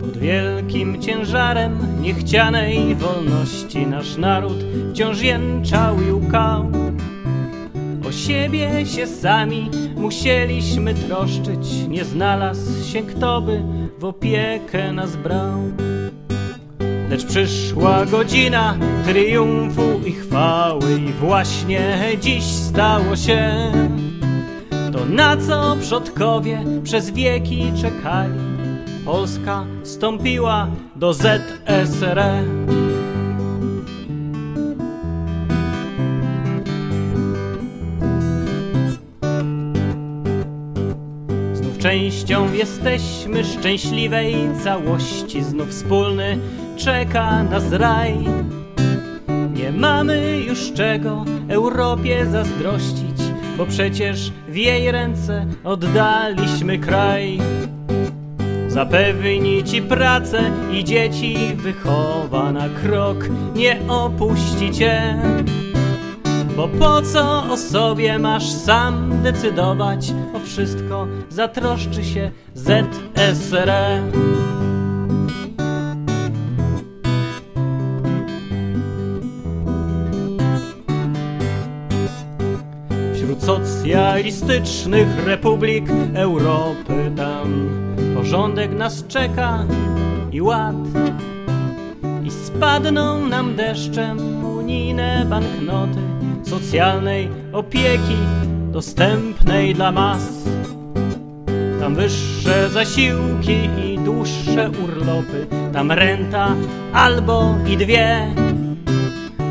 Pod wielkim ciężarem niechcianej wolności nasz naród wciąż jęczał i łkał. O siebie się sami musieliśmy troszczyć, nie znalazł się kto by w opiekę nas brał. Lecz przyszła godzina triumfu i chwały i właśnie dziś stało się to, na co przodkowie przez wieki czekali. Polska wstąpiła do ZSRR. Znów częścią jesteśmy szczęśliwej całości, znów wspólny czeka nas raj. Nie mamy już czego Europie zazdrościć, bo przecież w jej ręce oddaliśmy kraj. Zapewni ci pracę i dzieci wychowa na krok, nie opuści cię. Bo po co o sobie masz sam decydować? O wszystko zatroszczy się ZSRR. Socjalistycznych republik Europy tam porządek nas czeka i ład. I spadną nam deszczem unijne banknoty socjalnej opieki dostępnej dla mas. Tam wyższe zasiłki i dłuższe urlopy, tam renta albo i dwie.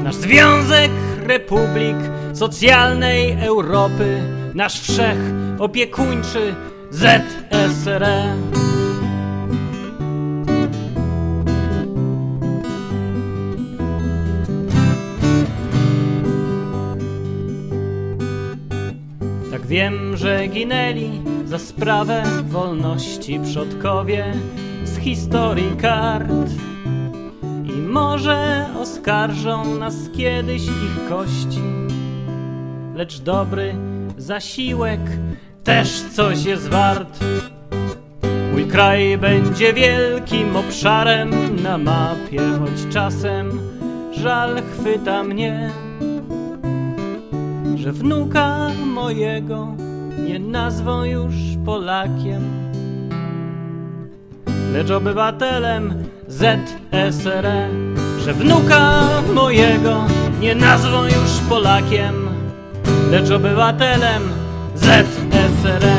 Nasz Związek Republik Socjalnej Europy, nasz wszech opiekuńczy ZSRR. Tak wiem, że ginęli za sprawę wolności przodkowie z historii kart. I może oskarżą nas kiedyś ich kości, lecz dobry zasiłek też coś jest wart. Mój kraj będzie wielkim obszarem na mapie, choć czasem żal chwyta mnie, że wnuka mojego nie nazwą już Polakiem lecz obywatelem ZSRR, że wnuka mojego nie nazwą już Polakiem, lecz obywatelem ZSRR.